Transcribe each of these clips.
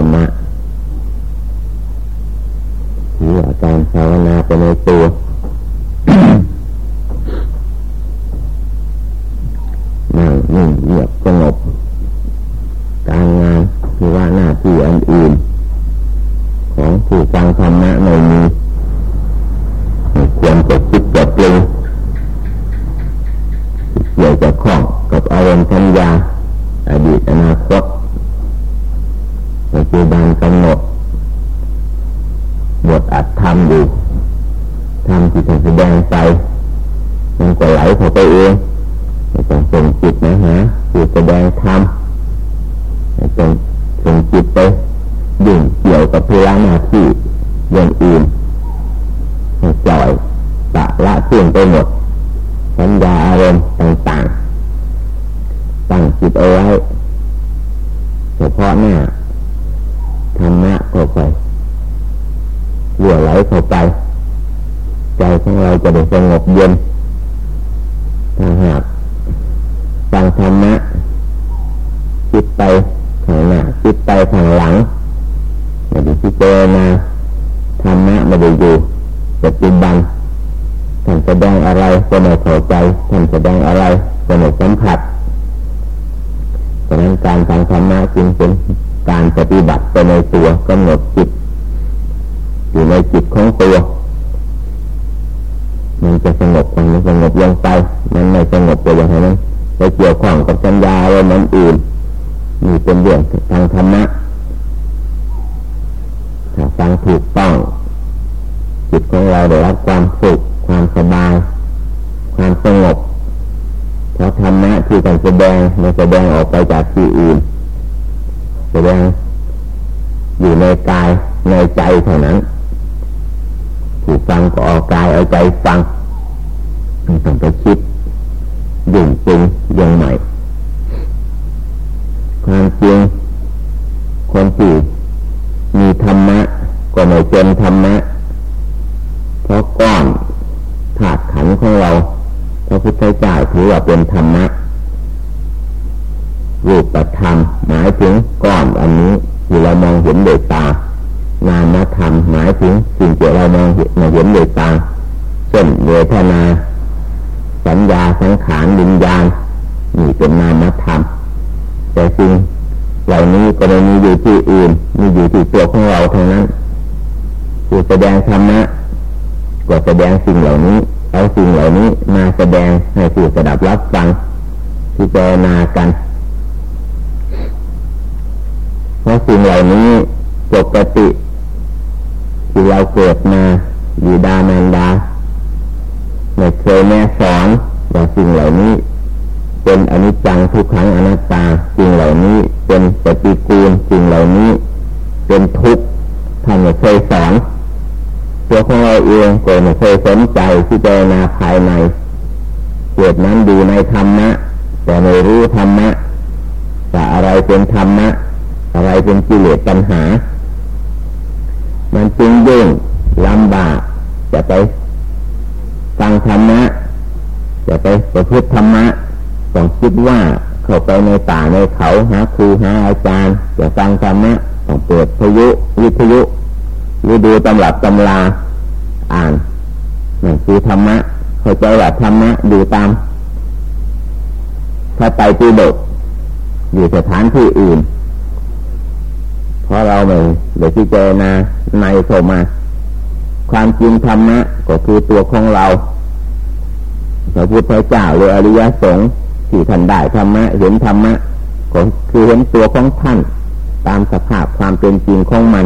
รรมะถืออาการภาวนาไปในตัว งนั้นการฟังธรรมะจึงเป็นการปฏิบัติไปในตัวกำหนดจิตอยู่ในจิตของตัวมันจะสงบมันสงบลงไป มันไม่สงบไปอย่างนั้นไปเกี่ยวข้องกับสัญญาอะไรนั้นอื่นมีเป็นเรื่องทางธรรมะถ้าฟังถูกต้อง จิตของเราได้รับความสุขความสบาย ความสงบ เพราะธรรมะที่การแสดงมันแสดงออกไปจากที่อื่น แสดงอยู่ในกายในใจเท่านั้นผู้ฟังก็ออกกายเอาใจฟังต้องไปคิดยิ่งจริงยังใหม่ความจริงคนที่มีธรรมะ ก็ไม่เจนธรรมะ เพราะก้อนถาดขันของเรา ระพุทธเจ้าถือว่าเป็นธรรมะรูปธรรมหมายถึงก้อนอันนี้ที่เรามองเห็นโดยตานามธรรมหมายถึงสิ่งที่เรามองเห็นมาเห็นโดยตาเช่นเวทนาสัญญาสังขารวิญญาณนี่เป็นนามธรรมแต่สิ่งเหล่านี้ก็ไม่มีอยู่ที่อื่นมีอยู่ที่ตัวของเราเท่านั้นผู้แสดงธรรมะก็แสดงสิ่งเหล่านี้ เอาสิ่งเหล่านี้มาแสดงให้ผู้สดับรับฟังพิจารณากันเพราะสิ่งเหล่านี้ปกติที่เราเกิดมาอยู่ดานันดาไม่เคยแม่สอนว่าสิ่งเหล่านี้ เป็นอนิจจังทุกขังอนัตตาสิ่งเหล่านี้เป็นปฏิกูลสิ่งเหล่านี้ เป็นทุกข์ท่านไม่เคยสอน ตัวของเราเองก็ไม่เคยสนใจที่เจนาภายในเกิดนั้นดูในธรรมะ แต่ไม่รู้ธรรมะว่าอะไรเป็นธรรมะ อะไรเป็นกิเลสปัญหา มันจึงยุ่งลำบากจะไปฟังธรรมะจะไปประพฤติธรรมะต้องคิดว่าเข้าไปในป่าในเขาหาครูหาอาจารย์จะฟังธรรมะต้องเปิดพยุวิทยุ หรือดูตำรับตำลาอ่านนั่คือธรรมะเข้าใจว่าธรรมะดูตามถ้าไปตีดกอยู่สถานที่อื่น เพราะเราไม่ได้พิจารณาในโสมา ความจริงธรรมะก็คือตัวของเราพระพุทธเจ้าหรืออริยสงฆ์ที่ท่านได้ธรรมะเห็นธรรมะก็คือเห็นตัวของท่าน ตามสภาพความเป็นจริงของมัน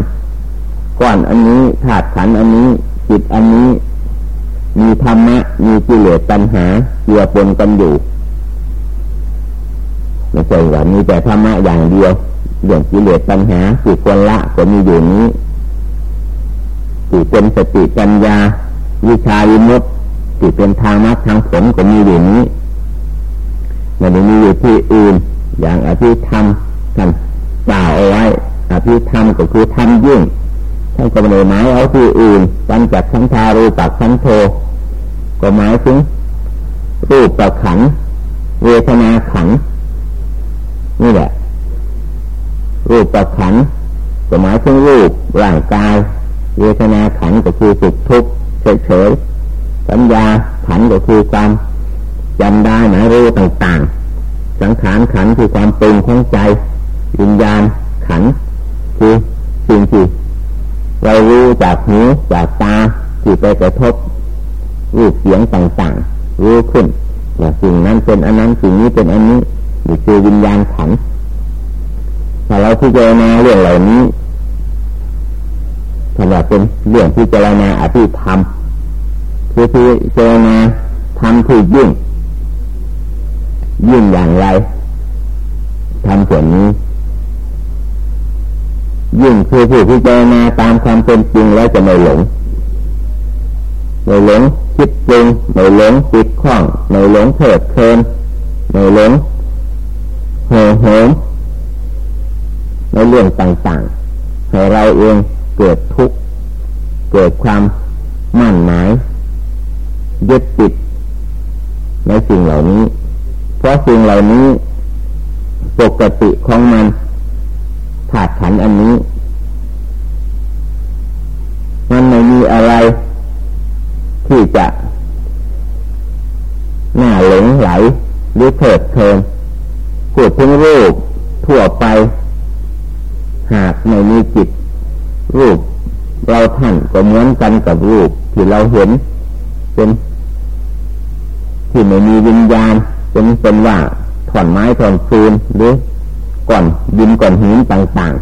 ก้อนอันนี้ธาตุขันอันนี้ จิตอันนี้ มีธรรมะ มีกิเลสปัญหาเกี่ยวปนกันอยู่ไม่ใช่ว่ามีแต่ธรรมะอย่างเดียวเรื่องกิเลสปัญหาจิตควรละก็มีอยู่นี้จิตเป็นสติปัญญา วิชาวิมุตติเป็นทางมรรคทางผลก็มีอยู่นี้ไม่ได้มีอยู่ที่อื่น อย่างอภิธรรมท่านกล่าวเอาไว้อภิธรรมก็คือธรรมยิ่ง ท่านก็ไม่ได้หมายเอาที่อื่นปัญจักขันธารูปักขันโท ก็หมายถึงรูปประขัน เวทนาขัน นี่แหละ รูปประขันก็หมายถึงรูปร่างกาย เวทนาขันก็คือสุขทุกข์เฉยๆสัญญาขันก็คือความจำได้หมายรู้ต่างๆ สังขารขันคือความปรุงของใจวิญญาณขันคือสิ่งที่ เรารู้จากหูจากตาที่ไปกระทบรูปเสียงต่างๆรู้ขึ้นว่าสิ่งนั้นเป็นอันนั้นสิ่งนี้เป็นอันนี้นี่คือวิญญาณขันถ้าเราพิจารณาเรื่องเหล่านี้ถ้าว่าเป็นเรื่องพิจารณาอภิธรรมคือพิจารณาทำที่ยิ่งยิ่งอย่างไรทำส่วนนี้ ยิ่งคือผู้พิจารณาตามความเป็นจริงแล้วจะไม่หลง ไม่หลงคิดปรุงไม่หลงติดข้องไม่หลงเถิดเพลินไม่หลงเห่อเหิมในเรื่องต่างๆให้เราเองเกิดทุกข์เกิดความมั่นหมายยึดติดในสิ่งเหล่านี้ เพราะสิ่งเหล่านี้ปกติของมัน ถาดขันอันนี้ มันไม่มีอะไร ที่จะหน้าหลงไหลหรือเถิดเพลินพูดถึงรูปทั่วไป หากไม่มีจิต รูป เราท่านก็เหมือนกันกับรูปที่เราเห็น เป็น ที่ไม่มีวิญญาณเป็นเป็นว่าถอนไม้ถอนฟืนหรือ ก่อนดินก่อนหินต่าง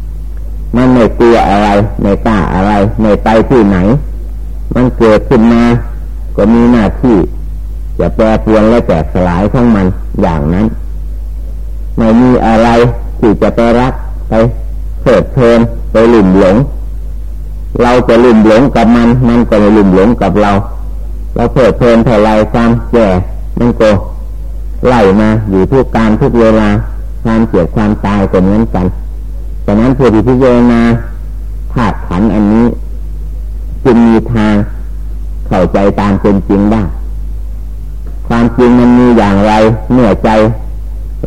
ๆ มันไม่กลัวอะไร ไม่กล้าอะไร ไม่ไปที่ไหน มันเกิดขึ้นมา ก็มีหน้าที่จะแปรปรวนและแตกสลายของมันอย่างนั้น ไม่มีอะไรที่จะไปรักไปเพิดเพลินไปหลุ่มหลง เราจะหลุ่มหลงกับมัน มันก็ไม่หลุ่มหลงกับเรา เราเพิดเพลินเท่าไรความแก่มันก็ไล่มาอยู่ทุกการทุกเวลา ความเจ็บความตายก็เหมือนกันดังนั้นผู้ที่พิจารณาธาตุขันอันนี้ จึงมีทางเข้าใจตามเป็นจริงได้ ความจริงมันมีอย่างไรเมื่อใจ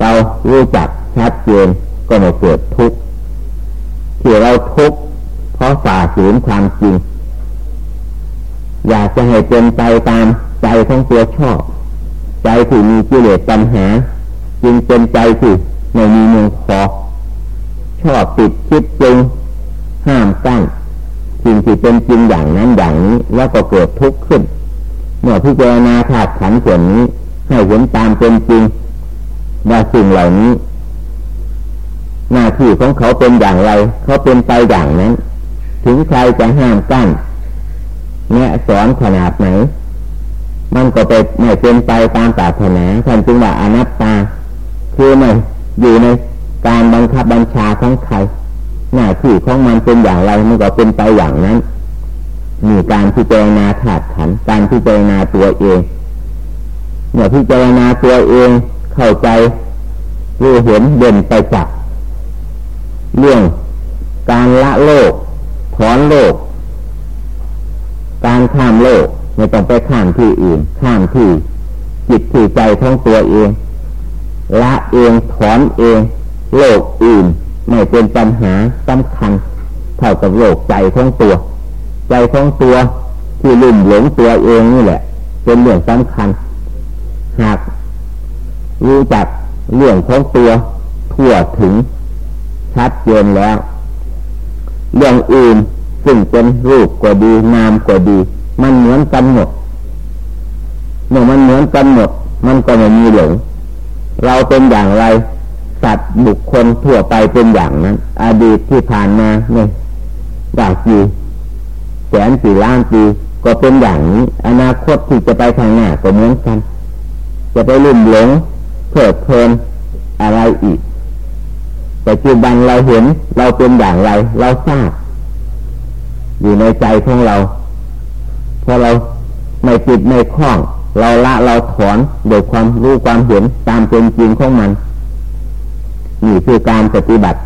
เรารู้จักชัดเจนก็ไม่เกิดทุกข์ที่เราทุกข์เพราะฝ่าฝืนความจริง อยากจะให้เป็นไปตามใจของตัวชอบ ใจที่มีกิเลสปัญหา จึงเป็นใจที่ ไม่มีเมืองพอชอบติดคิดจริงห้ามกั้นสิ่งที่เป็นจริงอย่างนั้นอย่างนี้ แล้วก็เกิดทุกข์ขึ้น เมื่อพิจารณาธาตุขันธ์ส่วนนี้ ให้เห็นตามเป็นจริงว่าสิ่งเหล่านี้ หน้าที่ของเขาเป็นอย่างไร เขาเป็นไปอย่างนั้น ถึงใครจะห้ามกั้นแนะสอนขนาดไหน มันก็ไปไม่เป็นไปตามปรารถนาท่านจึงว่าอนัตตา คือไม่ อยู่ในการบังคับบัญชาของใครหน้าที่ของมันเป็นอย่างไรมันก็เป็นไปอย่างนั้นมีการพิจารณาถาดขันการพิจารณาตัวเองเมื่อพิจารณาตัวเองเข้าใจรู้เห็นเด่นไปจากเรื่องการละโลก ถอนโลก การข้ามโลกไม่ต้องไปข้ามที่อื่น ข้ามที่จิตที่ใจของตัวเอง ละเองถอนเอง โลกอื่น ไม่เป็นปัญหาสำคัญ เท่ากับโลกใจของตัว ใจของตัวที่ลุ่มหลงตัวเองนี่แหละ เป็นเรื่องสำคัญ หากรู้จักเรื่องของตัวทั่วถึงชัดเจนแล้ว เรื่องอื่นซึ่งเป็นรูปก็ดีนามก็ดี มันเหมือนกันหมดเมื่อมันเหมือนกันหมด มันก็ไม่มีหลง เราเป็นอย่างไร สัตว์บุคคลทั่วไปเป็นอย่างนั้นอดีตที่ผ่านมาเนี่ยดากี่แสนสี่ล้านปีก็เป็นอย่างนี้ อนาคตที่จะไปทางหน้าก็เหมือนกัน จะไปลุ่มหลงเพลิดเพลินอะไรอีกแต่จุบันเราเห็นเราเป็นอย่างไร เราทราบ อยู่ในใจของเราพอเราไม่ติดไม่คล้อง เราละเราถอนโดยความรู้ความเห็นตามเป็นจริงของมันนี่คือการปฏิบัติ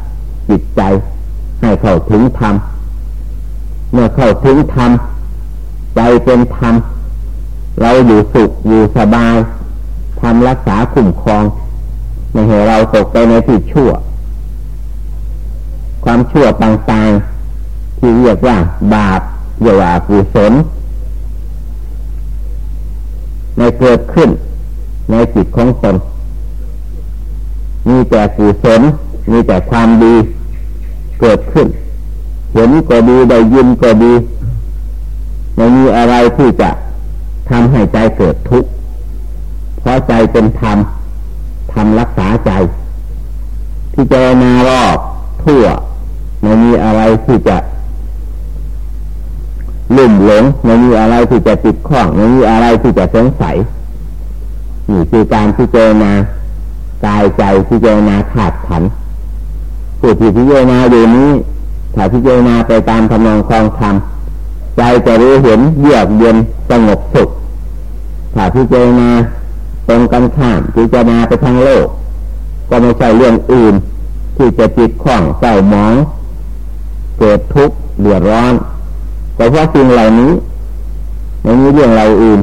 จิตใจ ให้เข้าถึงธรรมเมื่อเข้าถึงธรรมใจเป็นธรรมเราอยู่สุขอยู่สบายทำรักษาคุ้มครองไม่ให้เราตกไปในที่ชั่ว ความชั่วต่างๆที่เรียกว่าบาปเรียกว่ากุศล ในเกิดขึ้น ในจิตของตนมีแต่กุศลมีแต่ความดีเกิดขึ้น เห็นก็ดีได้ยินก็ดีไม่มีอะไรที่จะทำให้ใจเกิดทุกข์เพราะใจเป็นธรรมธรรมรักษาใจ ที่เจนารอบทั่วไม่มีอะไรที่จะ ลุ่มหลงไม่มีอะไรที่จะติดข้องไม่มีอะไรที่จะสงสัยนี่คือการที่เจนากายใจที่เจนาขาดขันผู้ที่พิจารณาอยู่นี้ถ้าพิจารณาไปตามทำนองคลองธรรมใจจะรู้เห็นเยือกเย็นสงบสุขถ้าพิจารณาตรงกันข้ามพิจารณาไปทางโลก ก็ไม่ใช่เรื่องอื่น ที่จะจิตข้องเศร้าหมอง เกิดทุกข์เดือดร้อน แต่เพราะสิ่งเหล่านี้ไม่มีเรื่องเราอื่น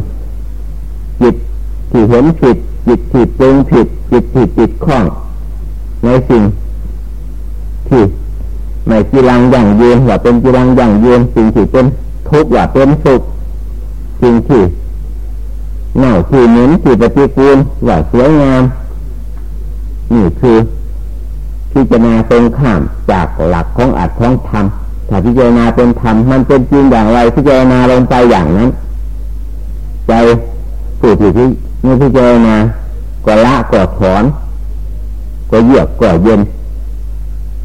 จิตที่เห็นผิดจิตที่ปรุงผิดจิตที่จิตข้องในสิ่งที่ไม่จีรังอย่างเยืนว่าเป็นจีรังอย่างเยืนสิ่งที่เป็นทุกข์ว่าเป็นสุขสิ่งที่เน่าที่เหม็นที่ปฏิกูลว่าสวยงามนี่คือพิจารณาตรงข้ามจากหลักของอัตของธรรม ถ้าพิจารณาเป็นธรรมมันเป็นจริงอย่างไรพิจารณาลงไปอย่างนั้น ใจผู้ที่ที่พิจารณาก็ละก็ถอนก็เยือกก็เย็น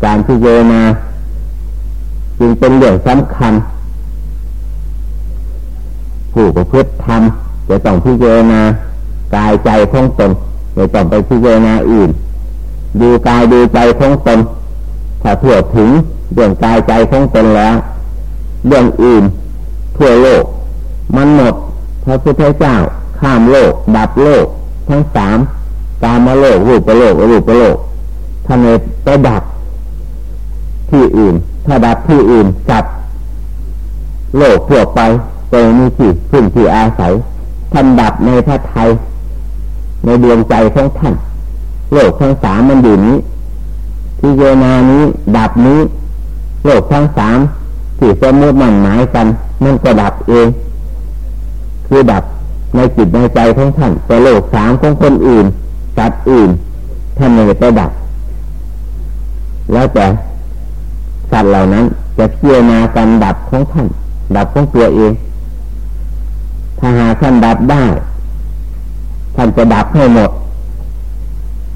การพิจารณาจึงเป็นเรื่องสำคัญ ผู้ประพฤติธรรมจะต้องพิจารณากายใจของตนไม่ต้องไปพิจารณาอื่น ดูกายดูใจของตนถ้าทั่วถึง เรื่องกายใจของตนแล้ว เรื่องอื่น ทั่วโลก มันหมดพระพุทธเจ้า ข้ามโลก ดับโลก ทั้งสามตามมาโลกรูปโลกรูปโลกท่านเลยไปดับที่อื่น ถ้าดับที่อื่นจับโลกทั่วไปเปมีที่พึ่งที่อาศัยท่านดับในพระไทย ในดวงใจของท่าน โลกทั้งสามมันอยู่นี้ที่เจนานี้ ดับนี้ โลกทั้งสามที่สมมติมันหมายกันมันก็ดับเอง คือดับในจิตในใจของท่านแต่โลกสามของคนอื่นสัตว์อื่นท่านไม่ไปดับ แล้วแต่สัตว์เหล่านั้นจะเชื่อมากันดับของท่านดับของตัวเอง ถ้าหาท่านดับได้ ท่านจะดับให้หมด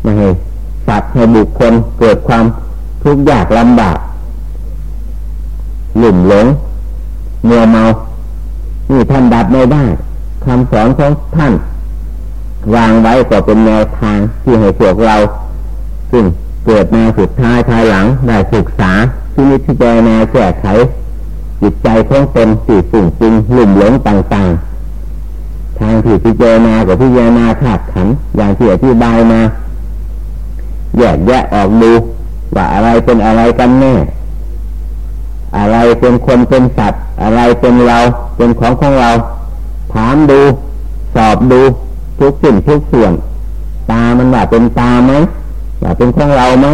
ไม่ให้สัตว์ให้บุคคลเกิดความทุกข์ยากลำบาก หลุ่มหลงเมื่อเมานี่ท่านดับไม่ได้คำสอนของท่าน วางไว้ก็เป็นแนวทางที่ให้พวกเรา ซึ่งเกิดมาสุดท้ายภายหลังได้ศึกษาที่นิพพานาแก้ไขจิตใจของตนสิ่ฝุ่งจริงหลุ่มหลงต่างๆ ทางที่พิจารณากับพิจารณาขาดขันอย่างที่อธิบายมาแยกแยะออกดูว่าอะไรเป็นอะไรกันแน่ อะไรเป็นคนเป็นสัตว์ อะไรเป็นเราเป็นของของเรา ถามดู สอบดูทุกสิ่งทุกส่วน ตามันว่าเป็นตาไหมว่าเป็นของเราไหม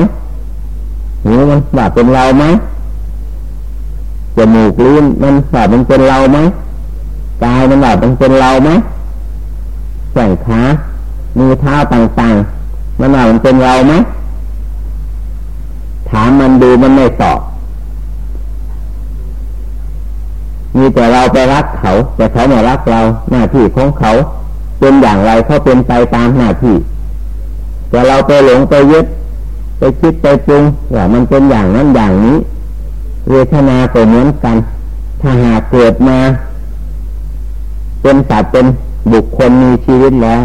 หูมันว่าเป็นเราไหมจมูกลิ้นมันว่ามันเป็นเราไหมกายมันว่ามันเป็นเราไหมแข้งขามือเท้าต่างๆมันว่ามันเป็นเราไหมถามมันดูมันไม่ตอบ มีแต่เราไปรักเขา แต่เขาไม่รักเราหน้าที่ของเขา เป็นอย่างไรเขาเป็นไปตามหน้าที่ แต่เราไปหลงไปยึดไปคิดไปปรุงว่ามันเป็นอย่างนั้นอย่างนี้ เวทนาก็เหมือนกัน ถ้าหากเกิดมาเป็นสัตว์เป็นบุคคลมีชีวิตแล้ว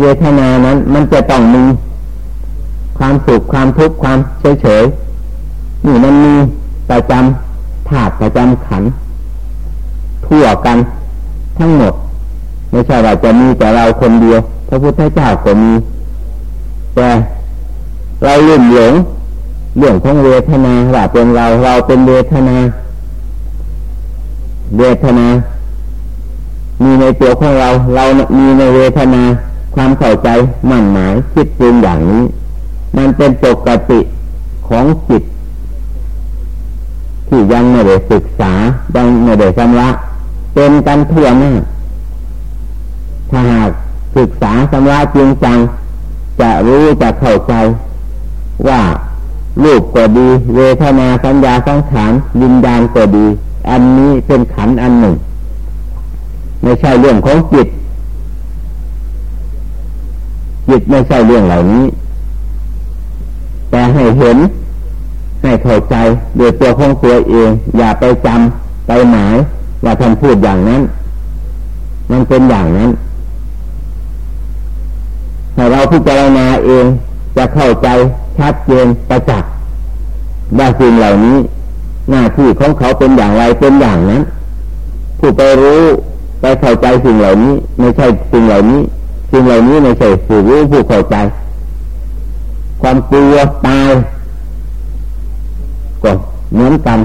เวทนานั้นมันจะต้องมีความสุขความทุกข์ความเฉยเฉยนี่มันมีประจำธาตุประจำขัน ทั่วกันทั้งหมด ไม่ใช่ว่าจะมีแต่เราคนเดียว พระพุทธเจ้าก็มี แต่เราลุ่มหลงเรื่องของเวทนาว่าเป็นเราเราเป็นเวทนา เวทนา มีในตัวของเรา เรามีในเวทนา ความเข้าใจมั่นหมายคิดปรุงอย่างนี้ มันเป็นปกติของจิต ที่ยังไม่ได้ศึกษายังไม่ได้ชำระ เป็นกันทั่วหน้าถ้าหากศึกษาชำระจริงจัง จะรู้จะเข้าใจ ว่ารูปก็ดี เวทนาสัญญาสังขารวิญญาณก็ดี อันนี้เป็นขันอันหนึ่ง ไม่ใช่เรื่องของจิต จิตไม่ใช่เรื่องเหล่านี้ แต่ให้เห็น ให้เข้าใจโดยตัวของตัวเอง อย่าไปจำไปหมาย ว่าท่านพูดอย่างนั้น มันเป็นอย่างนั้นถ้าเราพิจารณาเองจะเข้าใจชัดเจนประจักษ์ว่าสิ่งเหล่านี้ หน้าที่ของเขาเป็นอย่างไรเป็นอย่างนั้น ผู้ไปรู้ไปเข้าใจสิ่งเหล่านี้ ไม่ใช่สิ่งเหล่านี้ สิ่งเหล่านี้ไม่ใช่ผู้รู้ผู้เข้าใจ ความกลัวตายก็เหมือนกัน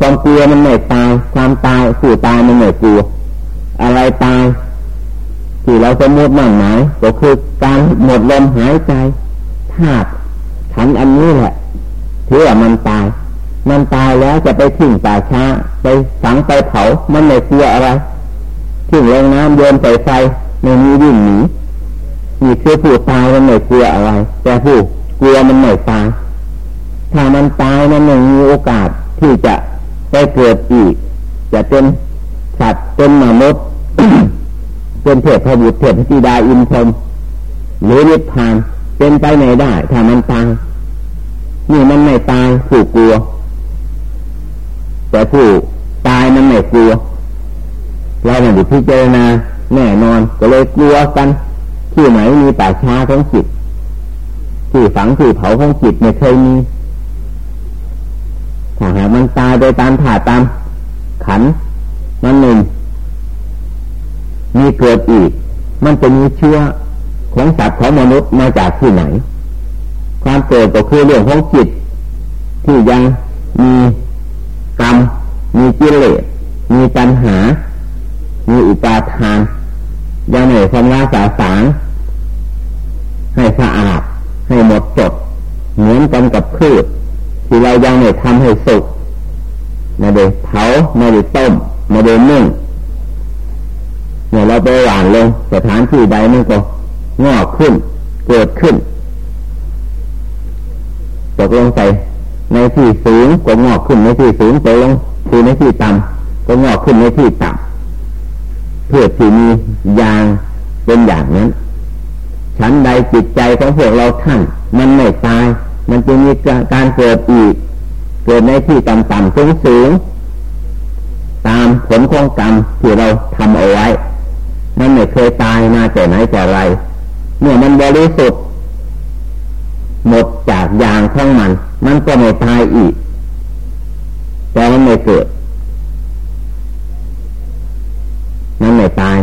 ความกลัวมันไม่ตาย ความตายผู้ตายมันไม่กลัว อะไรตาย ที่เราจะมุดมั่นหมายก็คือการหมดลมหายใจธาตุขันอันนี้แหละถือว่ามันตาย มันตายแล้วจะไปทิ้งป่าช้า ไปฝังไปเผา มันไม่กลัวอะไรทิ้งลงน้ำโยนไปไฟไม่มีวิ่งหนีมีคือผู้ตายมันไม่กลัวอะไร แต่ผู้กลัวมันไม่ตาย ถ้ามันตายมันไม่มีโอกาสที่จะ ไปเกิดอีก จะเป็นสัตว์เป็นมนุษย์เป็นเทพบุตรเทพธิดาอินพรมหรือนิพพานเป็นไปไหนได้ ถ้ามันตายนี่มันไม่ตายผู้กลัว แต่ผู้ตายมันไม่กลัวเราไม่ได้พิจารณาแน่นอนก็เลยกลัวกัน ที่ไหนมีป่าช้าของจิต ที่ฝังที่เผาของจิตไม่เคยมี ถ้าหากมันตายโดยตามผ่าตาม ขันมันหนึ่งมีเกิดอีก มันจะมีเชื้อของสัตว์ของมนุษย์มาจากที่ไหน ความเกิดก็คือเรื่องของจิต ที่ยังมีกรรม มีกิเลส มีปัญหา มีอุปาทาน ยังไม่ทำลายสาสางให้สะอาด ให้หมดจด เหมือนกันกับพืช ที่เรายังไม่ทำให้สุกไม่ได้เผาไม่ได้ต้มไม่ได้นึ่งเนี่ยเราไปหวานลงสถานที่ใดมันก็งอกขึ้น เกิดขึ้นตกลงไปในที่สูงก็งอกขึ้นในที่สูงตกลงคือในที่ต่ำก็งอกขึ้นในที่ต่ำเพื่อที่มียางเป็นอย่างนั้นชั้นใดจิตใจของพวกเราท่านมันไม่ตาย มันจะมีการเกิดอีก เกิดในที่ต่ำๆสูงสูงตามผลของกรรมที่เราทำเอาไว้ มันไม่เคยตายมาแต่ไหนแต่ไร เมื่อมันบริสุทธิ์หมดจากยางของมัน มันก็ไม่ตายอีก แต่มันไม่เกิด มันไม่ตาย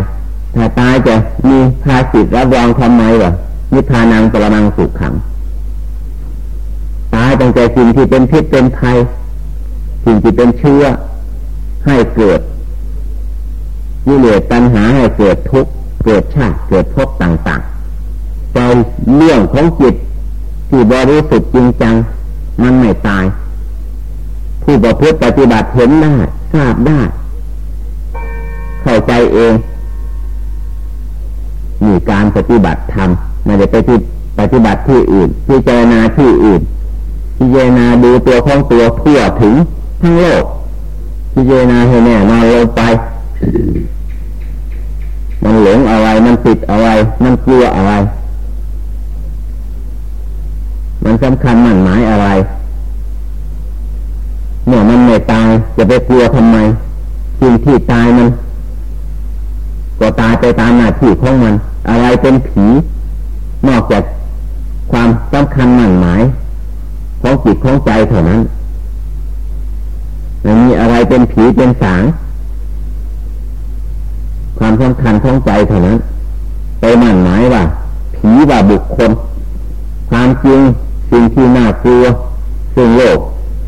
ถ้าตายจะมีภาสิทธิ์รับรองทำไมวะนิพพานังปรมังสุขขัง ตั้งแต่สิ่งที่เป็นพิษเป็นภัยสิ่งที่เป็นเชื้อให้เกิดกิเลสตัณหาให้เกิดทุกข์เกิดชาติเกิดภพต่างๆแต่เรื่องของจิตที่บริสุทธิ์จริงจัง มันไม่ตาย ผู้ประพฤติปฏิบัติเห็นได้ทราบได้ เข้าใจเองมีการปฏิบัติธรรมไม่ได้ไปที่ปฏิบัติที่อื่นพิจารณาที่อื่น พิจารณาดูตัวของตัวทั่วถึงทั้งโลกพิจารณาให้แน่นอนลงไป มันหลงอะไร มันติดอะไร มันกลัวอะไร มันสำคัญมันหมายอะไรเมื่อมันไม่ตายจะไปกลัวทำไมสิ่งที่ตายมัน ก็ตายไปตามหน้าที่ของมัน อะไรเป็นผี นอกจากความสำคัญมั่นหมาย ของจิตของใจเท่านั้นไม่มีอะไรเป็นผีเป็นสาง ความสำคัญของใจเท่านั้น ไปมั่นหมายว่า ผีว่าบุคคล ความจริงสิ่งที่น่ากลัวซึ่งโลก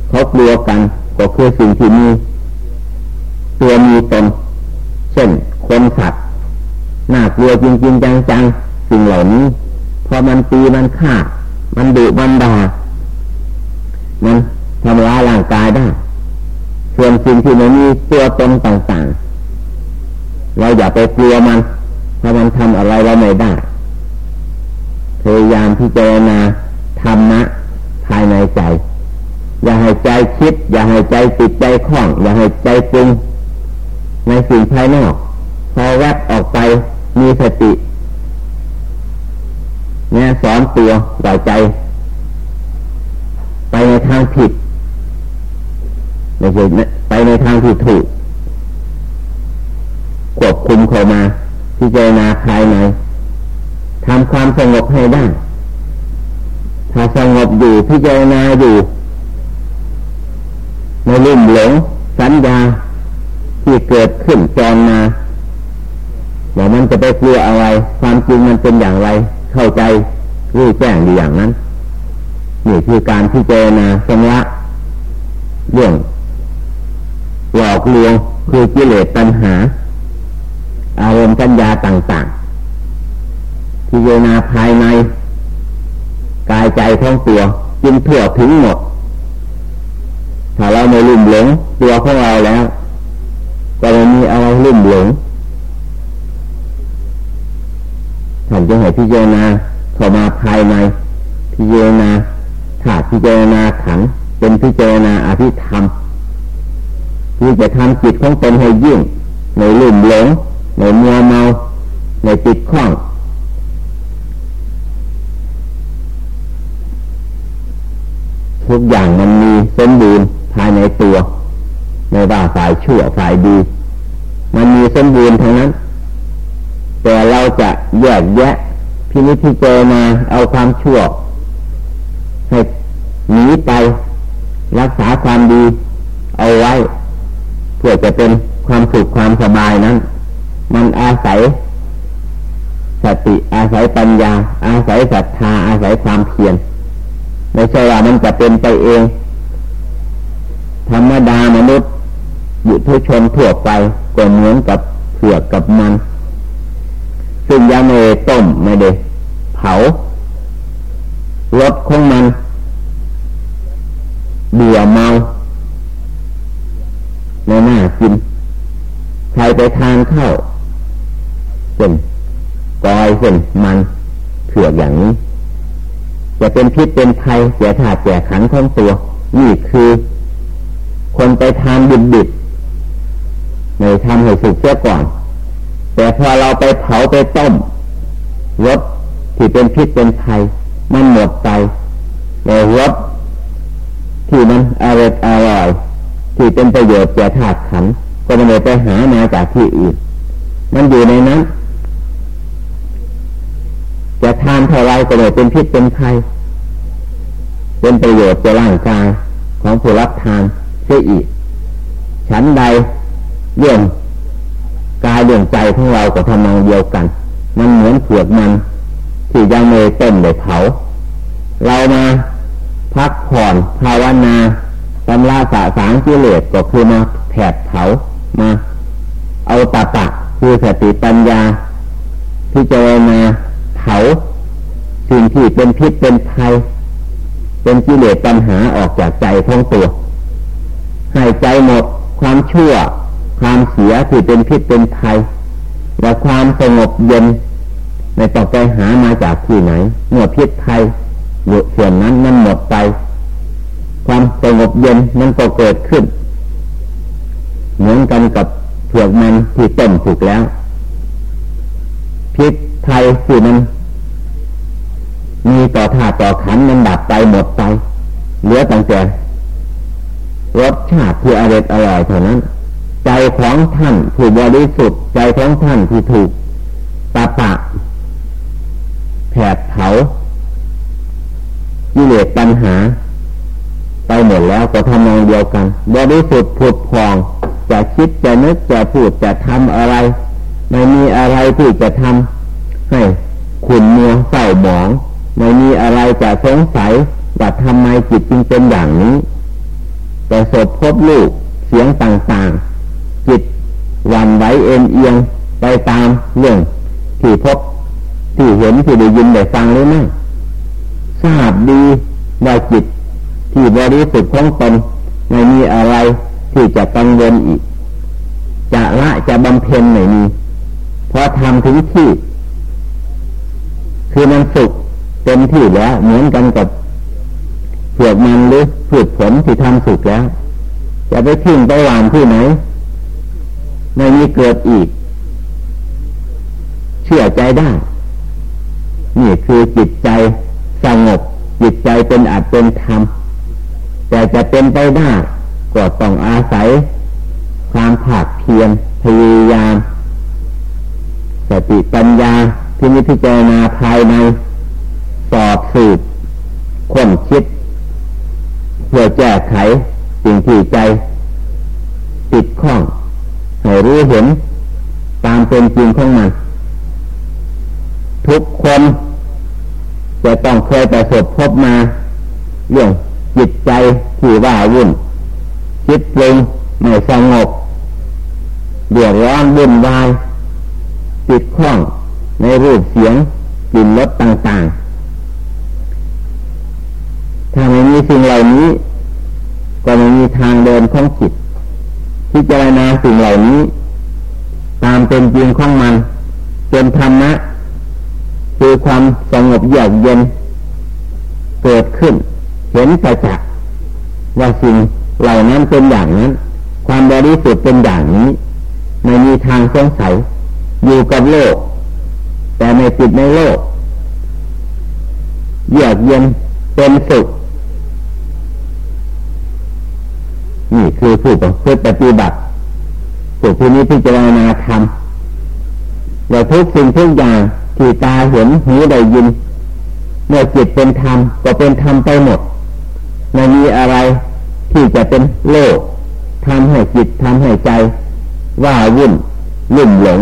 เขากลัวกันก็คือสิ่งที่มีตัวมีตนเช่นคนสัตว์น่ากลัวจริงๆจังๆ สิ่งเหล่านี้ พอมันตีมันฆ่า มันดุมันด่า มันทำร้ายร่างกายได้ ส่วนสิ่งที่มันมีตัวตนต่างๆ เราอย่าไปกลัวมัน ถ้ามันทำอะไรเราไม่ได้ พยายามพิจารณาธรรมะภายในใจ อย่าให้ใจคิด อย่าให้ใจติดใจคล้อง อย่าให้ใจปรุงในสิ่งภายนอกพอแวบออกไปมีสติเนี่ยสอนตัวใส่ใจ ไปในทางผิดไม่ใช่ไปในทางที่ถูกควบคุมเข้ามาพิจารณาภายในทำความสงบให้ได้ถ้าสงบอยู่พิจารณาอยู่ในลุ่มหลงสัญญาที่เกิดขึ้นจองมาเดี๋ยวมันจะไปกลัวอะไร ความจริงมันเป็นอย่างไร เข้าใจรู้แจ้งอยู่อย่างนั้น นี่คือการพิจารณาสมละเรื่องหลอกลวงคือกิเลสตัณหา อารมณ์ปัญญาต่างๆพิจารณาภายใน กายใจท้องตัวจึงทั่วถึงหมด ถ้าเราไม่ลุ่มหลงตัวของเราแล้ว ก็ไม่มีอะไรลุ่มหลงท่านจะให้พิจารณาเข้ามาภายในพิจารณา ถ้าพิจารณาขันเป็นพิจารณาอภิธรรมที่จะทำจิตของตนให้ยิ่ง ในลุ่มหลง ในมัวเมา ในติดข้องทุกอย่างมันมีสมบูรณ์ภายในตัว ไม่ว่าฝ่ายชั่วฝ่ายดี มันมีสมบูรณ์ทั้งนั้น แต่เราจะแยกแยะพินิจพิจารณาเอาความชั่ว หนีไปรักษาความดีเอาไว้ เพื่อจะเป็นความสุขความสบายนั้น มันอาศัยสติอาศัยปัญญา อาศัยศรัทธาอาศัยความเพียรไม่ใช่ว่ามันจะเป็นไปเอง ธรรมดามนุษย์อยู่ทุชนทั่วไปก็เหมือนกับเผือกกับมัน ซึ่งยังไม่ต้มไม่ได้เผารสของมัน เบื่อเมาในหน้ากิน ใครไปทานข้าวเส้นกอยเส้นมันเถื่อกอย่างนี้ จะเป็นพิษเป็นภัยเสียถาดแก่ขันของตัว นี่คือ คนไปทานดิบดิบในทำให้สุกเสียก่อน แต่พอเราไปเผาไปต้มรสที่เป็นพิษเป็นภัยมันหมดไปแต่รส ที่มันอร่อยอร่อยที่เป็นประโยชน์แก่ธาตุขันก็ไม่ได้ไปหามาจากที่อื่นมันอยู่ในนั้นจะทานเท่าไรก็ไม่เป็นพิษเป็นภัยเป็นประโยชน์แก่ร่างกายของผู้รับทานเสียอีกฉันใดเรื่องกายเรื่องใจของเราก็ทำนองเดียวกัน มันเหมือนเผือกมันที่ยังไม่ต้มเลยเผา เรามา พักผ่อนภาวนาตำราสาสางกิเลสก็คือมาแผดเผามา เอาตาตะคือสติปัญญาที่จะมาเผาสิ่งที่เป็นพิษเป็นภัยเป็นกิเลสปัญหาออกจากใจท้องตัวให้ใจหมดความชั่ว ความเสียที่เป็นพิษเป็นภัยและความสงบเย็นในต้อไปหามาจากที่ไหนเมื่อพิษภัย ส่วนนั้นมันหมดไป ความสงบเย็นมันก็เกิดขึ้น เหมือนกันกับเผือกมันที่ต้มสุกแล้วพิษไทยที่มันมีต่อถาต่อขันมันดับไปหมดไปเหลือตั้งแต่รสชาติที่อร่อยอร่อยเท่านั้น ใจของท่านผู้บริสุทธิ์ใจของท่านที่ถูกตาปะแผดเผา กิเลสปัญหา ไปหมดแล้วก็ทำนองเดียวกัน บริสุทธิ์ผุดพองจะคิดจะนึกจะพูดจะทำอะไร ไม่มีอะไรที่จะทำให้ขุนมัวเศร้าหมอง ไม่มีอะไรจะสงสัยว่าทำไมจิตจึงเป็นอย่างนี้ แต่สบพบลูกเสียงต่างๆ จิตวันไหวเอ็นเอียงไปตามเรื่องที่พบที่เห็นที่ได้ยินได้ฟังหรือไม่ ทราบดีว่าจิตที่บริสุทธิ์ของตนไม่มีอะไรที่จะกังวลอีก จะละจะบำเพ็ญไม่มีพอทำถึงที่ คือมันสุขเต็มที่แล้วเหมือนกันกับเผือกมันหรือผืดผลที่ทำสุกแล้ว จะไปทิ้งไปหวานที่ไหนไม่มีเกิดอีก เชื่อใจได้ นี่คือจิตใจ สงบจิตใจเป็นอาจเป็นธรรมแต่จะเป็นไปได้ก็ต้องอาศัย ความผากเพียรพยายามสติปัญญาที่นิพจารณาภายในสอบสืบค้นคิด เพื่อแก้ไขสิ่งที่ใจ ติดข้องให้รู้เห็นตามเป็นจริงของมัน ทุกคน จะต้องเคยประสบพบมา เรื่องจิตใจที่ว่าวุ่นจิตปรุงไม่สงบเดือดร้อนวุ่นวายติดข้องในรูปเสียงกลิ่นรสต่างๆ ถ้าไม่มีสิ่งเหล่านี้ ก็ไม่มีทางเดินของจิตพิจารณาสิ่งเหล่านี้ ตามเป็นจริงของมันเป็นธรรมะ คือความสงบเยือกเย็น เกิดขึ้น เห็นประจักษ์ว่าสิ่งเหล่านั้นเป็นอย่างนั้น ความบริสุทธิ์เป็นอย่างนี้ไม่มีทางสงสัยอยู่กับโลก แต่ไม่ติดในโลกเยือกเย็นเป็นสุขนี่คือผู้ผู้ปฏิบัติผู้ที่นี้พิจารณาธรรมว่าทุกสิ่งทุกอย่าง ที่ตาเห็นหูได้ยิน เมื่อจิตเป็นธรรมก็เป็นธรรมไปหมดไม่มีอะไรที่จะเป็นโลกทำให้จิตทำให้ใจ ว่าวุ่นลุ่มหลง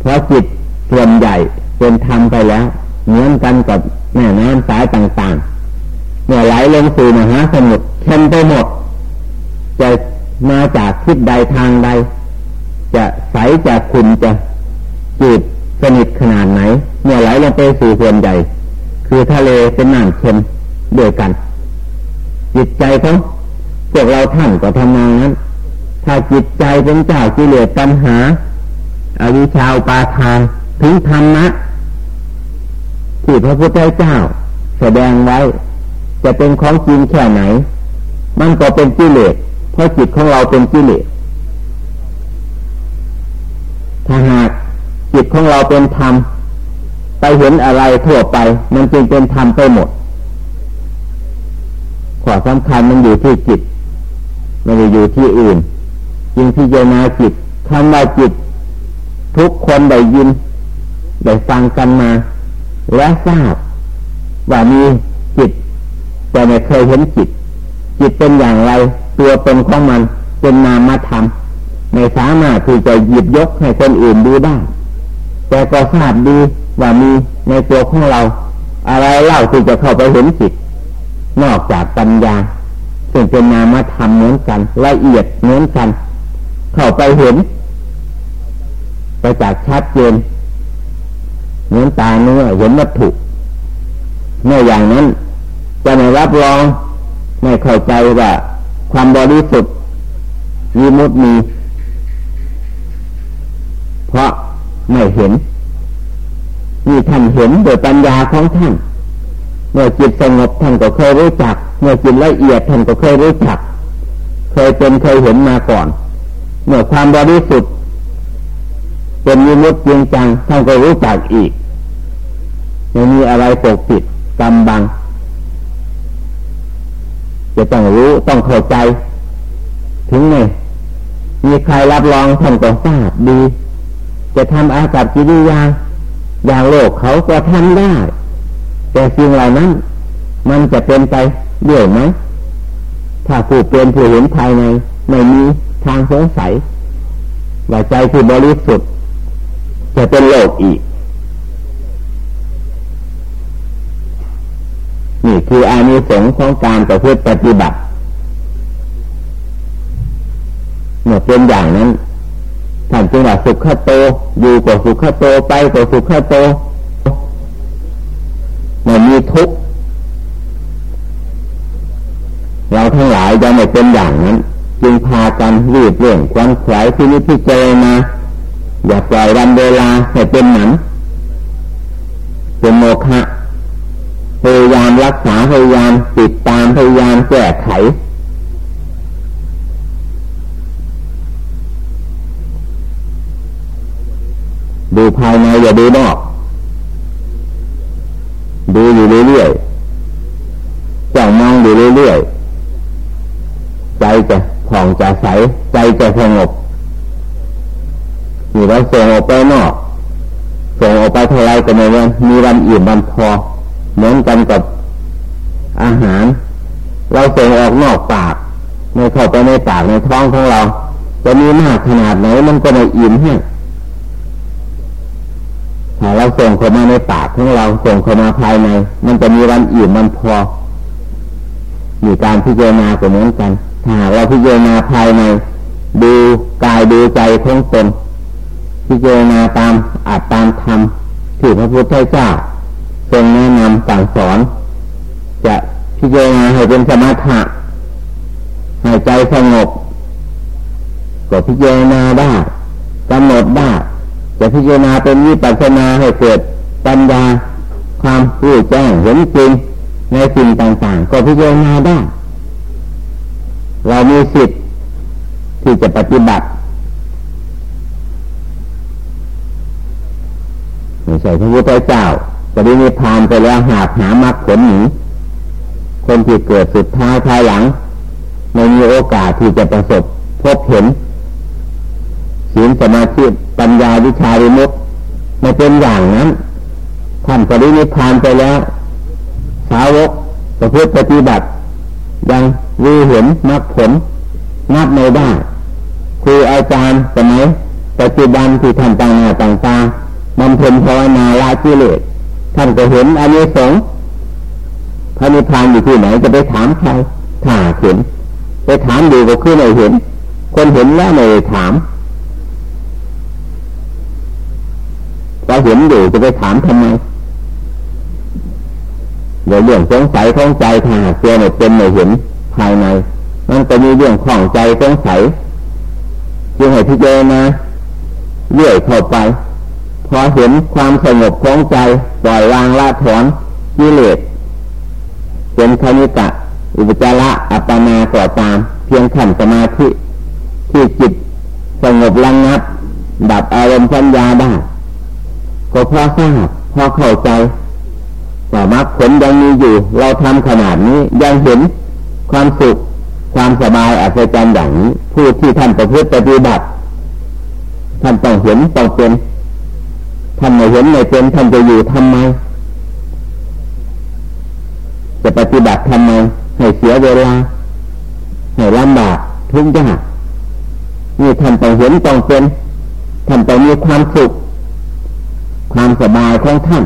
เพราะจิตส่วนใหญ่เป็นธรรมไปแล้ว เหมือนกันกับแม่น้ำสายต่างๆเมื่อไหลลงสู่มหาสมุทรเค็มไปหมด จะมาจากทิศใดทางใด จะใสจะขุนจะ จืดสนิทขนาดไหน เมื่อไหลลงไปสู่ส่วนใหญ่ คือทะเลเป็นน้ำเค็มด้วยกัน จิตใจเขาพวกเราท่านก็ทำนองนั้น ถ้าจิตใจเป็นเจ้ากิเลสปัญหาอวิชชาวปาทานถึงธรรมะที่พระพุทธเจ้า แสดงไว้ จะเป็นของจริงแค่ไหน มันก็เป็นกิเลสเพราะจิตของเราเป็นกิเลสถ้าหาก จิตของเราเป็นธรรมไปเห็นอะไรทั่วไป มันจึงเป็นธรรมไปหมดขอสำคัญมันอยู่ที่จิตไม่ได้อยู่ที่อื่น จึงพิจารณาจิตคำว่าจิต ทุกคนได้ยินได้ฟังกันมา และทราบ ว่ามีจิต แต่ไม่เคยเห็นจิต จิตเป็นอย่างไร ตัวเป็นของมันเป็นนามธรรมไม่สามารถที่จะหยิบยกให้คนอื่นดูได้ แต่ก็ทราบดีว่ามีในตัวของเรา อะไรเล่าที่จะเข้าไปเห็นจิตนอกจากปัญญาซึ่งเป็นนามธรรมเหมือนกัน ละเอียดเหมือนกัน เข้าไปเห็นไปจากชัดเจนเหมือนตาเนื้อเห็นวัตถุเมื่ออย่างนั้นจะไม่รับรองไม่เข้าใจว่าความบริสุทธิ์มีมุดมี เพราะ ไม่เห็นมีท่านเห็นโดยปัญญาของท่าน เมื่อจิตสงบท่านก็เคยรู้จัก เมื่อจิตละเอียดท่านก็เคยรู้จัก เคยเป็นเคยเห็นมาก่อน เมื่อความบริสุทธิ์เป็นมิมุตจริงจังท่านก็รู้จักอีกไม่มีอะไรปกปิดกำบัง จะต้องรู้ต้องเข้าใจ ถึงไงมีใครรับรองท่านก็ทราบดี จะทำอากับกิริยาอย่างโลกเขาก็ทำได้ แต่สิ่งเหล่านั้น มันจะเป็นไปเดี่ยวไหมถ้าผู้เป็นผู้เห็นภายในไม่มีทางสงสัยว่าใจที่บริสุทธิ์จะเป็นโลกอีก นี่คืออานิสงส์ของการประพฤติปฏิบัติเมื่อเป็นอย่างนั้น ท่านจึงว่าสุขโต อยู่กับสุขโตไปกับสุขโตมันมีทุกข์เราทั้งหลายยังไม่เป็นอย่างนั้น จึงพากันรีบเร่งควันขวายที่นี้ที่เจมาอย่าปล่อยวันเวลาให้เป็นหนังเป็นโมฆะพยายามรักษาพยายามติดตามพยายามแก้ไข ดูภายในอย่าดูนอก ดูอยู่เรื่อยๆจ้องมองอยู่เรื่อยๆใจจะผ่องจะใส ใจจะสงบนี่เราส่งออกไปนอกส่งออกไปเท่าไรก็ไม่ว่ามีวันอิ่มวันพอเหมือนกันกับอาหาร เราส่งออกนอกปากไม่เข้าไปในปากในท้องของเรา จะมีมากขนาดไหนมันก็ไม่อิ่มให้ ถ้าเราส่งเข้ามาในปากของเราส่งเข้ามาภายใน มันจะมีวันอิ่มมันพอมีการพิจารณาก็เหมือนกันถ้าเราพิจารณาภายใน ดูกายดูใจของตนพิจารณาตามอาจตามธรรมที่พระพุทธเจ้าทรงแนะนำสั่งสอน จะพิจารณาให้เป็นสมถะให้ใจสงบก็พิจารณาได้กำหนดได้ จะพิจารณาเป็นวิปัสสนาให้เกิดปัญญาความรู้แจ้งเห็นจริงในสิ่งต่างๆ ก็พิจารณาได้ เรามีสิทธิ์ที่จะปฏิบัติไม่ใช่พระพุทธเจ้าปรินิพานไปแล้วหาหามรรคผลหนีคนที่เกิดสุดท้ายภายหลังไม่มีโอกาสที่จะประสบพบเห็น ศีลสมาธิปัญญาวิชาวิมุตไม่เป็นอย่างนั้นท่านปรินิพานไปแล้ว สาวกประพฤติปฏิบัติ ยังรู้เห็นมรรคผลนับไม่ได้คืออาจารย์สมัยปัจจุบันที่ท่านต่างหน้าต่างตาบำเพ็ญภาวนาละกิเลสท่านก็เห็นอันนี้สงพระนิพพานอยู่ที่ไหนจะไปถามใครถ้าเห็น ไปถามดูก็คือไม่เห็น คนเห็นแล้วไม่ถาม เราเห็นอยู่จะไปถามทำไมเดี๋ยวเรื่องสงสัยของใจถ้าเจ้าไม่เป็นไม่เห็นภายในมันก็มีเรื่องข้องใจสงสัยจึงให้พิจารณาเลื่อยเข้าไป พอเห็นความสงบของใจปล่อยวางละถอนกิเลสเป็นคณิกะอุปจาระอัปปนาก่อตาม เพียงขันสมาธิที่จิตสงบระงับ ดับอารมณ์ปัญญาได้ ก็พอทราบพอเข้าใจว่ามรรคผลยังมีอยู่ เราทำขนาดนี้ยังเห็นความสุข ความสบายอัศจรรย์อย่างนี้ผู้ที่ท่านประพฤติปฏิบัติท่านต้องเห็นต้องเป็นท่านไม่เห็นไม่เป็นท่านจะอยู่ทำไม จะปฏิบัติทำไมให้เสียเวลาให้ลำบากทุกอย่างนี่ท่านต้องเห็นต้องเป็นท่านต้องมีความสุข ความสบายของท่าน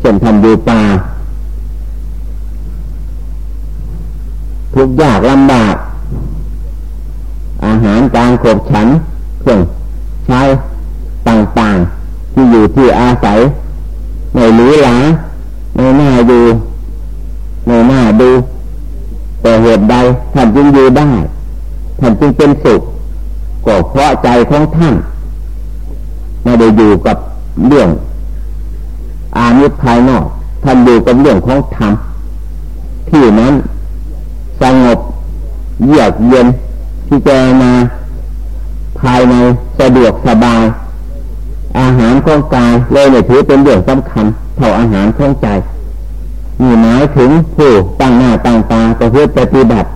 เช่นท่านอยู่ป่าทุกยากลำบาก อาหารการขบฉันเครื่องใช้ต่างๆ ที่อยู่ที่อาศัยในหรูหราในหน้าดูในหน้าดู แต่เหตุใดท่านจึงอยู่ได้ท่านจึงเป็นสุขก็เพราะใจของท่านไม่ได้อยู่กับ เรื่องอามิภายนอก ท่านอยู่กับเรื่องของธรรมที่นั้นสงบเยือกเย็นที่เจมาภายในสะดวกสบาย อาหารของกายเลยเนี่ยถือเป็นเรื่องสำคัญเท่าอาหารของใจนี่หมายถึงผู้ตั้งหน้าตั้งตาประพฤติปฏิบัติ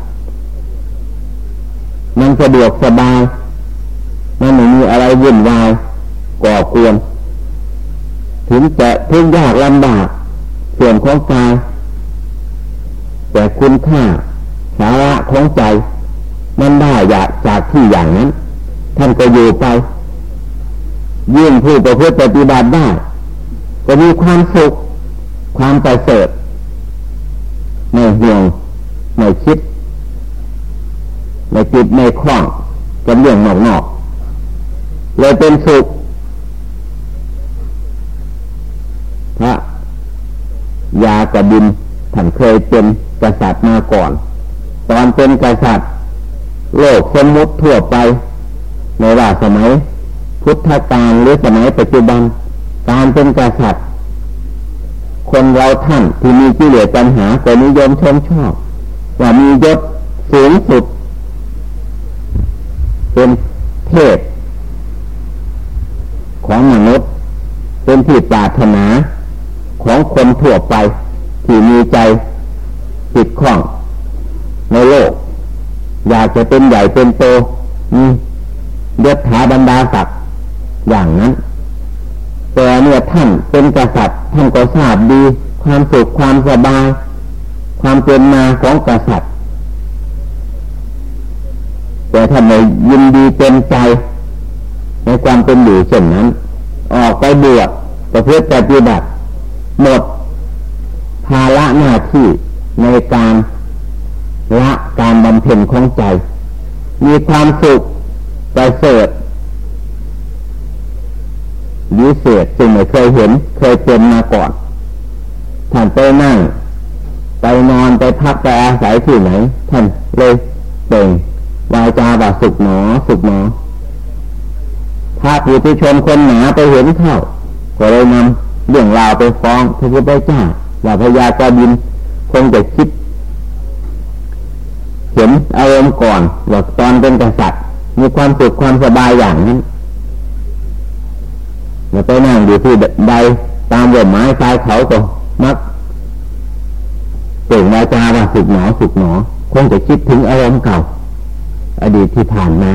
มันสะดวกสบายมันไม่มีอะไรวุ่นวายก่อกวน ถึงจะทุกข์ยากลำบากส่วนของกายแต่คุณค่าสาระของใจ มันได้อยากจากที่อย่างนั้น ท่านก็อยู่ไปยิ่งผู้ประพฤติปฏิบัติได้ ก็มีความสุข ความประเสริฐไม่ห่วงไม่คิดไม่จิตไม่คล้องกับเรื่องนอกๆเลยเป็นสุข พระยากระบินท่านเคยเป็นกษัตริย์มาก่อน ตอนเป็นกษัตริย์ โลกสมมติทั่วไป ในว่าสมัย พุทธกาลหรือสมัยปัจจุบัน การเป็นกษัตริย์ คนเราท่านที่มีกิเลสปัญหาก็นิยมชมชอบ ว่ามียศสูงสุด เป็นเทพของมนุษย์ เป็นที่ปรารถนา ของคนทั่วไป ที่มีใจติดข้อง ในโลก อยากจะเป็นใหญ่เป็นโตมียศถาบรรดาศักดิ์อย่างนั้น แต่เนี่ยท่านเป็นกษัตริย์ท่านก็ทราบดี ความสุขความสบายความเป็นมาของกษัตริย์ แต่ท่านไม่ยินดีเต็มใจ ในความเป็นอยู่เช่นนั้น ออกไปบวชประพฤติปฏิบัติ หมด ภาระหน้าที่ในการละการบำเพ็ญของใจ มีความสุขประเสริฐวิเศษจึงไม่เคยเห็น เคยเป็นมาก่อนท่านไปนั่ง ไปนอนไปพักไปอาศัยที่ไหน ท่านเลยเป่งวายจาว่าสุขหนอ สุขหนอถ้าผู้ที่ชมคนหนาไปเห็นเข้าก็เลยนำ เรื่องราวไปฟ้องพระพุทธเจ้าว่าพญากาบินคงจะคิด เห็นอารมณ์ก่อนว่าตอนเป็นกษัตริย์ มีความสุขความสบายอย่างนั้นแล้วไปนั่งอยู่ที่ใดตามบนไม้ตายเขาก็มักเปล่งวาจาว่าสุขหนอสุขหนอ คงจะคิดถึงอารมณ์เก่า อดีตที่ผ่านมา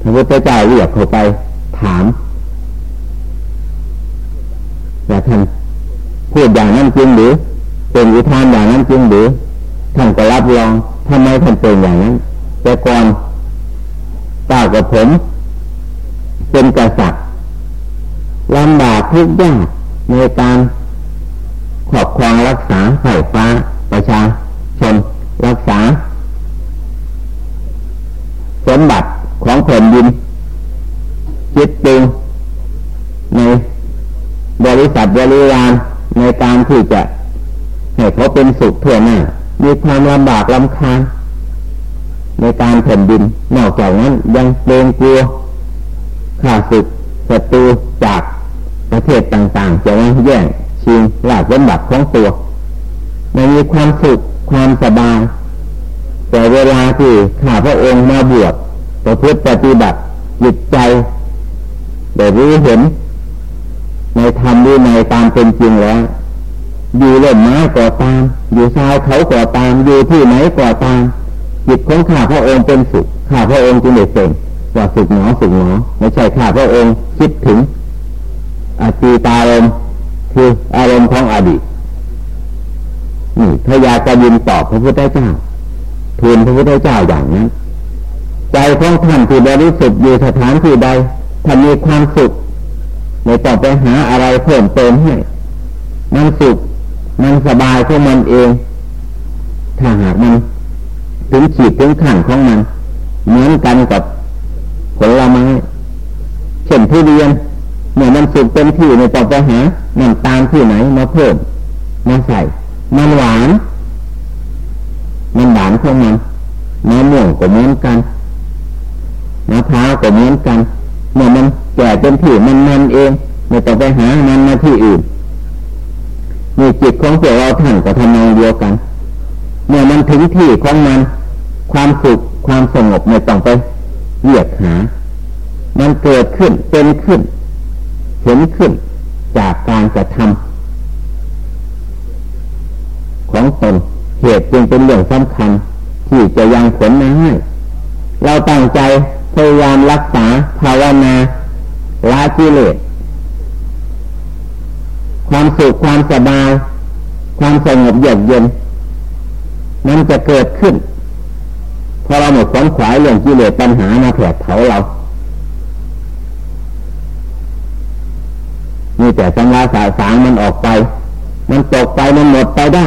พระพุทธเจ้าเรียกเขาไปถามแต่ท่านพูดอย่าง นั้นจริงหรือ เป็นอุทานอย่างนั้นจริงหรือท่านก็รับรองทำไมท่านเป็นอย่างนั้น แต่ก่อนตากับผม เป็นกษัตริย์ลำบากทุกอย่างในการขอบครองรักษาไฟฟ้าประชาชนรักษา สมบัติของแผ่นดินจิตตึงในบริษัทบริวาร ในการที่จะให้เขาเป็นสุขทั่วหน้ามีความลำบากลำคาญในการแผ่นดิน นอกจากนั้นยังเกรงกลัวข้าศึกศัตรูจากประเทศต่างๆ จะมาแย่งชิงลาบสมบัติของตัวมันมีความสุขความสบายแต่เวลาที่ข้าพระองค์มาบวชประพฤติปฏิบัติจิตใจได้รู้เห็น ในธรรมดีในตามเป็นจริงแล้ว อยู่เล่นไม้ก่อตาม อยู่ชายเขาก่อตามอยู่ที่ไหนก่อตามจิตของข้าพระองค์เป็นสุขข้าพระองค์จึงได้เป็นว่าสุขหนอสุขหนอไม่ใช่ข้าพระองค์คิดถึงอตีตารมคืออารมณ์ของอดีตนี่พยากยินตอบพระพุทธเจ้าทูลพระพุทธเจ้าอย่างนั้นใจของท่านที่บริสุทธิ์อยู่สถานที่ใดท่านมีความสุข ไม่ต้องไปหาอะไรเพิ่มเติมให้ มันสุข มันสบายของมันเอง ถ้าหากมัน ถึงขีดถึงขั้นของมัน เหมือนกันกับผลไม้เช่นทุเรียนเมื่อมันสุกเต็มที่ในต่อไปหามันตามที่ไหนมาเพิ่มมาใส่ มันหวาน มันหวานของมันมะม่วงก็เหมือนกันมะพร้าวก็เหมือนกัน เมื่อมันแก่เต็มที่มันมันเองไม่ต้องไปหามันมาที่อื่นมีจิตของพวกเราท่านก็ทำนองเดียวกัน เมื่อมันถึงที่ของมันความสุขความสงบไม่ต้องไปเรียกหา มันเกิดขึ้นเป็นขึ้น เห็นขึ้นจากการกระทำของตนเหตุจึงเป็นเรื่องสำคัญ ที่จะยังผลมาให้เราตั้งใจ พยายามรักษาภาวนาละกิเลสความสุขความสบายความสงบเยือกเย็นมันจะเกิดขึ้นพอเราหมดความขวายเรื่องกิเลสปัญหามาแผดเผาเรามีแต่สังวาสาสางมันออกไป มันตกไปมันหมดไปได้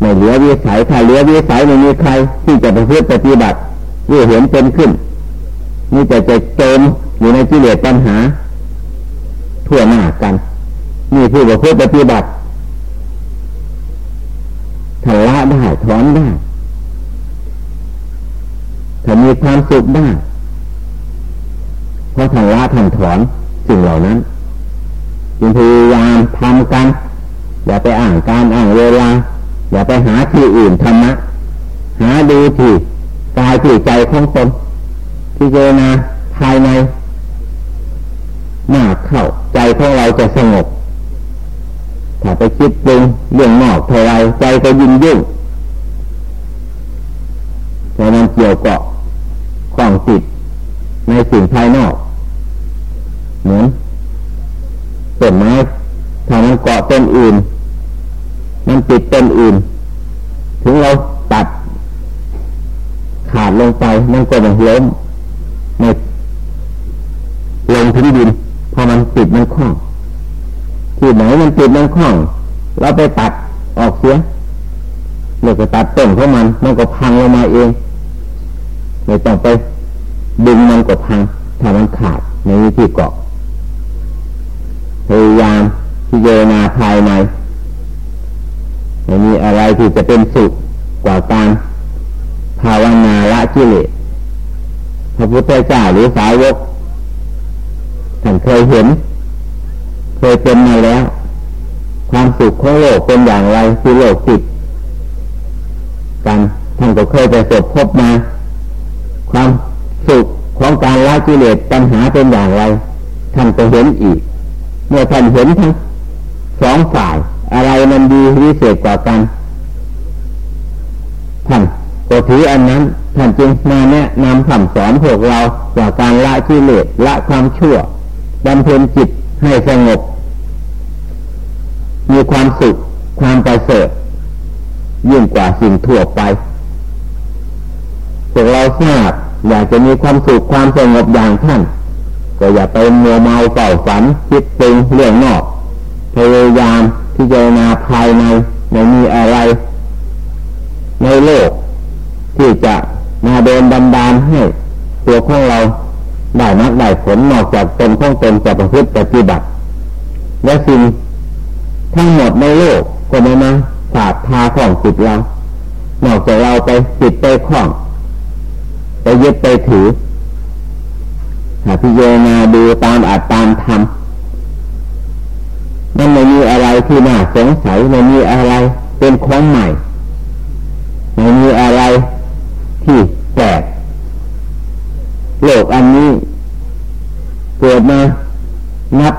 ไม่เหลือวิสัยถ้าเหลือวิสัยไม่มีใครที่จะไปพูดปฏิบัติ รู้เห็นเป็นขึ้นมีแต่จะจมอยู่ในกิเลสปัญหา ทั่วหน้ากันมีผู้ประพฤติปฏิบัติถ้าได้ถอนได้ถ้ามีความสุขได้เพราะทางละทางถอนสิ่งเหล่านั้นจึงพยายามทำกัน อย่าไปอ่างการอ่างเวลา อย่าไปหาที่อื่นธรรมะหาดูที่ายที่ใจของตนที่เจนาภายในมากเข้าใจของเราจะสงบถ้าไปคิดปรุงเรื่องนอกเท่าไรใจก็ยิ่งยุ่งแต่นั้นเกี่ยวเกาะข้องจิตในสิ่งภายนอกเหมือนต้นไม้ถ้ามันเกาะต้นอื่น มันติดต้นอื่น ถึงเรา ขาดลงไปมันก็จะล้มไม่ลงถึงดินพอมันติดมันคล้องที่ไหนมันติดมันคล้องเราไปตัดออกเสียเราก็ตัดต้นของมันมันก็พังลงมาเองไม่ต้องไปดึงมันก็พังถ้ามันขาดในวิธีเกาะพยายามที่เยนาภายในไม่มีอะไรที่จะเป็นสุขกว่าการ ภาวนาละกิเลสพระพุทธเจ้าหรือสาวกท่านเคยเห็น เคยเป็นมาแล้ว ความสุขของโลกเป็นอย่างไรคือโลกจิตกันท่านก็เคยไปสบพบมา ความสุขของการละกิเลสปัญหาเป็นอย่างไร ท่านก็เห็นอีก เมื่อท่านเห็นทั้งสองฝ่ายอะไรมันดีวิเศษกว่ากันท่าน ก็ถืออันนั้นท่านจึงมาแนะนำคำสอนพวกเราว่าการละกิเลสละความชั่วบำเพ็ญจิตให้สงบ มีความสุขความประเสริฐยิ่งกว่าสิ่งทั่วไปพวกเราทราบอยากจะมีความสุขความสงบอย่างท่าน ก็อย่าไปมัวเมาเก่าฝันคิดตึงเรื่องนอกพยายามที่จะนาภายในไม่มีอะไร ในโลก ที่จะมาเดินบันดาลให้ตัวของเราได้นักได้ผลนอกจากตนของตนจะประพฤติปฏิบัติ และสิ่งทั้งหมดในโลกก็ไม่มาฝาดพาของจิตเรา นอกจากเราไปจิตไปคล้อง ไปยึดไปถือหาพิจารณาดูตามอาจตามธรรมมันไม่มีอะไรที่น่าสงสัยไม่มีอะไรเป็นของใหม่ไม่มีอะไร โลกอันนี้เกิดมานับ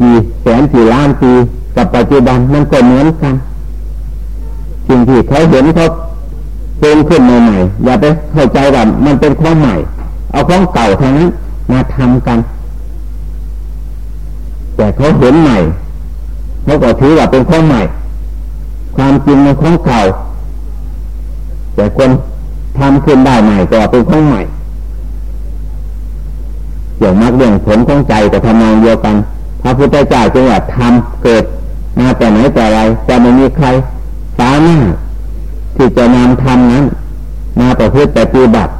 กี่แสนกี่ล้านปีกับปัจจุบันมันก็เหมือนกันสิ่งที่เขาเห็นเขาเปรุงขึ้นใหม่ๆอย่าไปเข้าใจว่ามันเป็นของใหม่ เอาของเก่าทั้งนั้นมาทำกัน แต่เขาเห็นใหม่เขาก็ถือว่าเป็นของใหม่ ความจริงมันของเก่าแต่คนทำขึ้นได้ใหม่ก็เป็นของใหม่ อย่างมากเรื่องผลของใจกับทำนองเดียวกันพระพุทธเจ้าจึงว่าทำเกิดมาแต่ไหนแต่ไรแต่ไม่มีใครสามารถที่จะนำธรรมนั้น มาประพฤติปฏิบัติ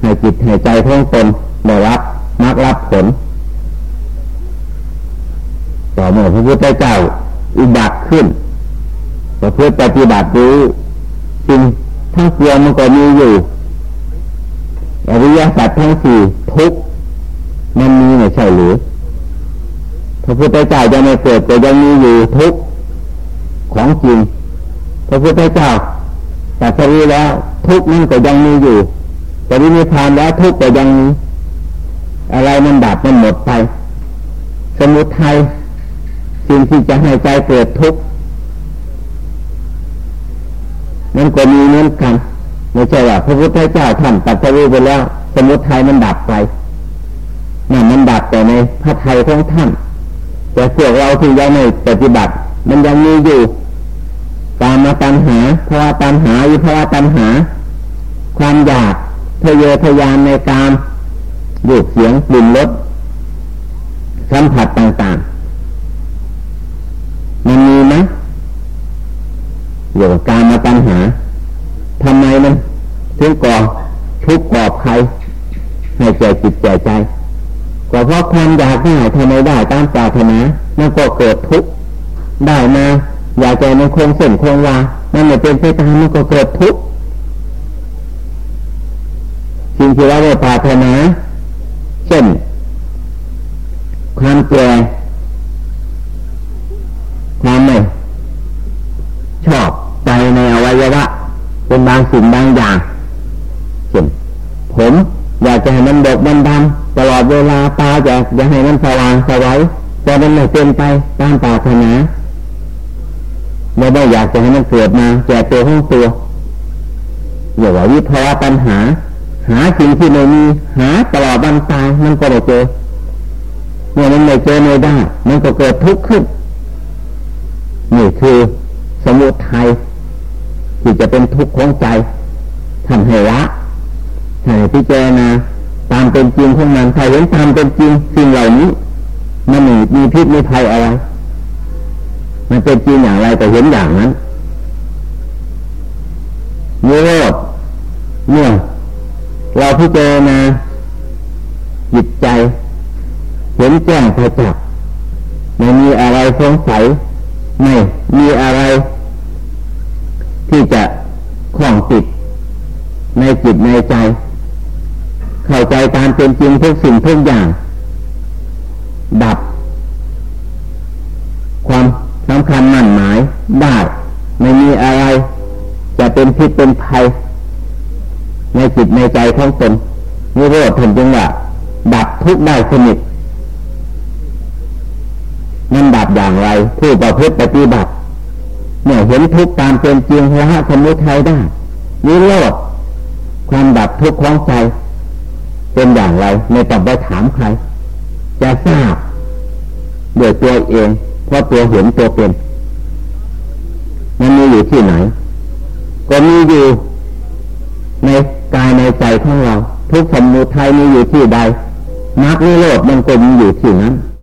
ให้จิตให้ใจท่องตนได้รับมักรับผล ต่อเมื่อพระพุทธเจ้าอุบัติขึ้นประพฤติปฏิบัติรู้สิ่งทั้งปวงมันก็มีอยู่ อริยสัจทั้งสี่ทุกมันมีไม่ใช่หรือพระพุทธเจ้าจะไม่เกิดแต่ยังมีอยู่ทุกของจริงพระพุทธเจ้าแต่สรีแล้ว ทุกนั้นก็ยังมีอยู่แต่วินิพานแล้วทุกก็ยังมีอะไรมันดับมันหมดไป สมุทัยสิ่งที่จะให้ใจเกิดทุกข์มันก็มีเหมือนกัน ไม่ใช่ว่าพระพุทธเจ้าท่านตัดสรู้ไปแล้ว สมุทัยมันดับไปนั่นมันดับแต่ในพระไทยของท่าน แต่พวกเราที่ยังไม่ปฏิบัติ มันยังมีอยู่ตามมาตัญหาภาวะตัญหาวิภาวะตัญหา ความอยากทะเยอทะยานในการดูดเสียงกลิ่นรสสัมผัสต่างๆ มันมีไหมอยู่การมาตัญหา ทำไมมันถึงก่อทุกข์ก่อภัยให้ใจจิตใจใจก็เพราะความอยากได้ทำไมได้ตามปรารถนามันก็เกิดทุกข์ได้มาอยากจะมันคงเส้นคงวามันไม่เป็นไปตามมันก็เกิดทุกข์สิ่งที่เราได้ปรารถนาเช่นความแก่ความไม่ชอบใจในอวัยวะ เป็นบางสิ่งบางอย่างเช่นผมอยากจะให้มันดกมันดำตลอดเวลาตาอยากจะให้มันสว่างสวัยแต่มันไม่เป็นไปตามปรารถนาไม่ได้อยากจะให้มันเกิดมาแก่ตัวของตัวอย่าว่าวิภาวะปัญหา หาสิ่งที่ไม่มีหาตลอดวันตายมันก็ไม่เจอเมื่อมันไม่เจอไม่ได้ มันก็เกิดทุกข์ขึ้นนี่คือสมุทัย ที่จะเป็นทุกข์ของใจทำให้ละให้พิจารณาตามเป็นจริงของมันถ้าเห็นตามเป็นจริงสิ่งเหล่านี้ มันมีมีพิษมีภัยอะไร มันเป็นจริงอย่างไรแต่เห็นอย่างนั้นนิโรธเนี่ยเราพิจารณาจิตใจ เห็นแจ้งประจักษ์ไม่มีอะไรสงสัยไม่มีอะไร ที่จะคล้องติดในจิตในใจ เข้าใจตามเป็นจริงทุกสิ่งทุกอย่าง ดับ ความสำคัญมั่นหมายได้ไม่มีอะไร จะเป็นพิษเป็นภัย ในจิตในใจของตนนี่เรียกถึงจังว่าดับทุกได้สนิทมันดับอย่างไรผู้ประพฤติปฏิบัติ เมื่อเห็นทุกตามเป็นจริงละสมุทัยได้นิโรธความดับทุกข์ของใจเป็นอย่างไรไม่ต้องไปถามใคร จะทราบโดยตัวเองเพราะตัวเห็นตัวเป็นมันมีอยู่ที่ไหน ก็มีอยู่ในกายในใจของเรา ทุกสมุทัยมีอยู่ที่ใดมรรคนิโรธมันก็มีอยู่ที่นั้น